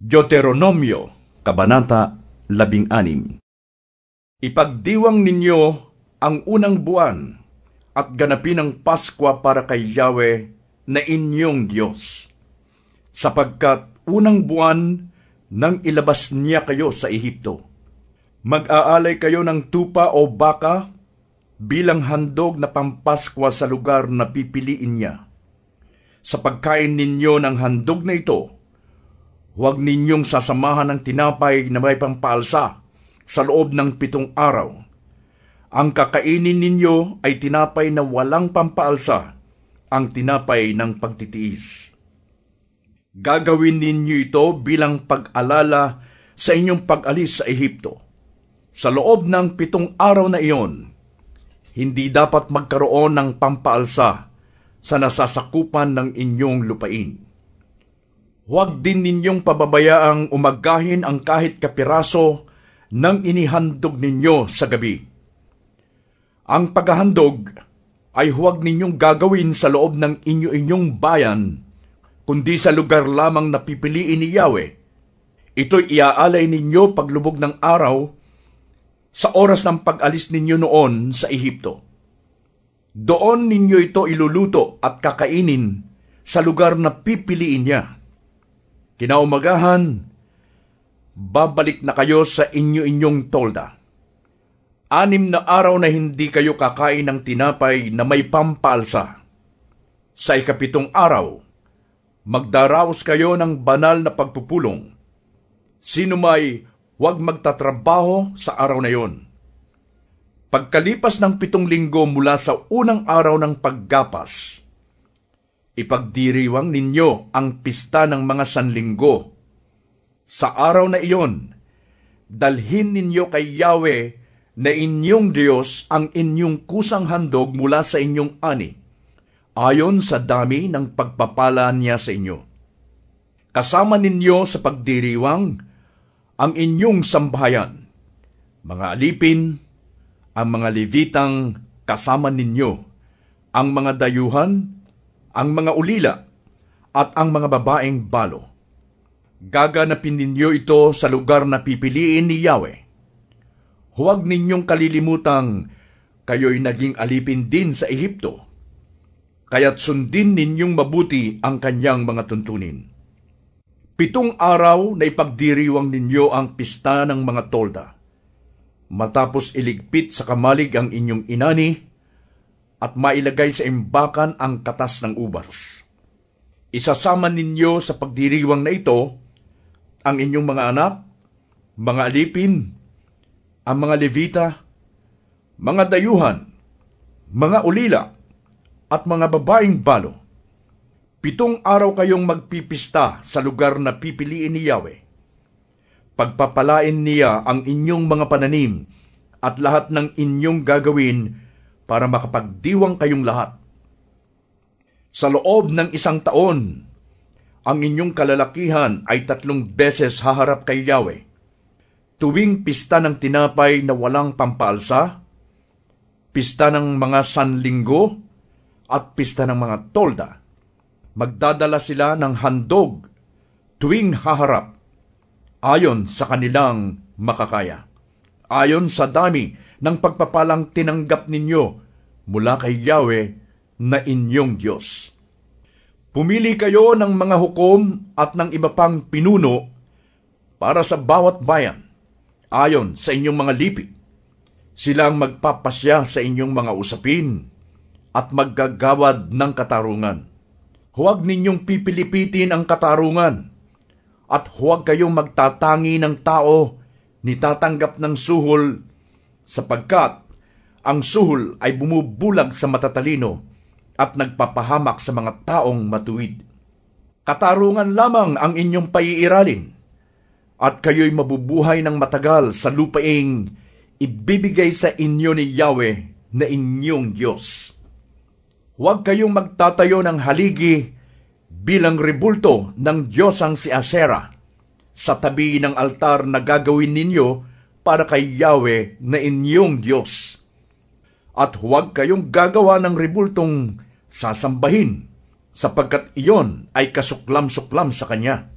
Deuteronomio, Kabanata 16 Ipagdiwang ninyo ang unang buwan at ganapin ang Paskwa para kay Yahweh na inyong Diyos. Sapagkat unang buwan nang ilabas niya kayo sa Ehipto. Mag-aalay kayo ng tupa o baka bilang handog na pampaskwa sa lugar na pipiliin niya. Sa pagkain ninyo ng handog na ito, Huwag ninyong sasamahan ng tinapay na may pampalsa sa loob ng pitong araw. Ang kakainin ninyo ay tinapay na walang pampaalsa, ang tinapay ng pagtitiis. Gagawin ninyo ito bilang pag-alala sa inyong pag-alis sa Ehipto. Sa loob ng pitong araw na iyon, hindi dapat magkaroon ng pampaalsa sa nasasakupan ng inyong lupain Huwag din ninyong pababayaang umagahin ang kahit kapiraso ng inihandog ninyo sa gabi. Ang paghahandog ay huwag ninyong gagawin sa loob ng inyo-inyong bayan, kundi sa lugar lamang na pipiliin ni Yahweh. Ito'y iaalay ninyo paglubog ng araw sa oras ng pag-alis ninyo noon sa Ehipto. Doon ninyo ito iluluto at kakainin sa lugar na pipiliin niya Kinaumagahan, babalik na kayo sa inyo-inyong tolda. Anim na araw na hindi kayo kakain ng tinapay na may pampalsa. Sa ikapitong araw, magdaraos kayo ng banal na pagpupulong. Sino may huwag magtatrabaho sa araw na yon. Pagkalipas ng pitong linggo mula sa unang araw ng paggapas, Ipagdiriwang ninyo ang pista ng mga sanlinggo. Sa araw na iyon, dalhin ninyo kay Yahweh na inyong Diyos ang inyong kusang handog mula sa inyong ani, ayon sa dami ng pagpapala niya sa inyo. Kasama ninyo sa pagdiriwang ang inyong sambahayan, mga alipin, ang mga levitang kasama ninyo, ang mga dayuhan, ang mga ulila at ang mga babaeng balo. Gaganapin ninyo ito sa lugar na pipiliin ni Yahweh. Huwag ninyong kalilimutang kayo'y naging alipin din sa Ehipto, kaya't sundin ninyong mabuti ang kanyang mga tuntunin. Pitong araw na ipagdiriwang ninyo ang pista ng mga tolda. Matapos iligpit sa kamalig ang inyong inani, at mailagay sa imbakan ang katas ng ubas. Isasama ninyo sa pagdiriwang na ito ang inyong mga anak, mga alipin, ang mga levita, mga dayuhan, mga ulila, at mga babaeng balo. Pitong araw kayong magpipista sa lugar na pipiliin ni Yahweh. Pagpapalain niya ang inyong mga pananim at lahat ng inyong gagawin para makapagdiwang kayong lahat. Sa loob ng isang taon, ang inyong kalalakihan ay tatlong beses haharap kay Yahweh. Tuwing pista ng tinapay na walang pampaalsa, pista ng mga sanlinggo, at pista ng mga tolda. Magdadala sila ng handog tuwing haharap, ayon sa kanilang makakaya. Ayon sa dami ng pagpapalang tinanggap ninyo mula kay Yahweh na inyong Diyos. Pumili kayo ng mga hukom at ng iba pang pinuno para sa bawat bayan, ayon sa inyong mga lipi. Silang magpapasya sa inyong mga usapin at maggagawad ng katarungan. Huwag ninyong pipilipitin ang katarungan at huwag kayong magtatangi ng tao ni tatanggap ng suhol sapagkat ang suhol ay bumubulag sa matatalino at nagpapahamak sa mga taong matuwid. Katarungan lamang ang inyong paiiralin at kayo'y mabubuhay ng matagal sa lupaing ibibigay sa inyo ni Yahweh na inyong Diyos. Huwag kayong magtatayo ng haligi bilang rebulto ng Diyosang si Asera sa tabi ng altar na gagawin ninyo para kay Yahweh na inyong Diyos. At huwag kayong gagawa ng ribultong sasambahin, sapagkat iyon ay kasuklam-suklam sa Kanya.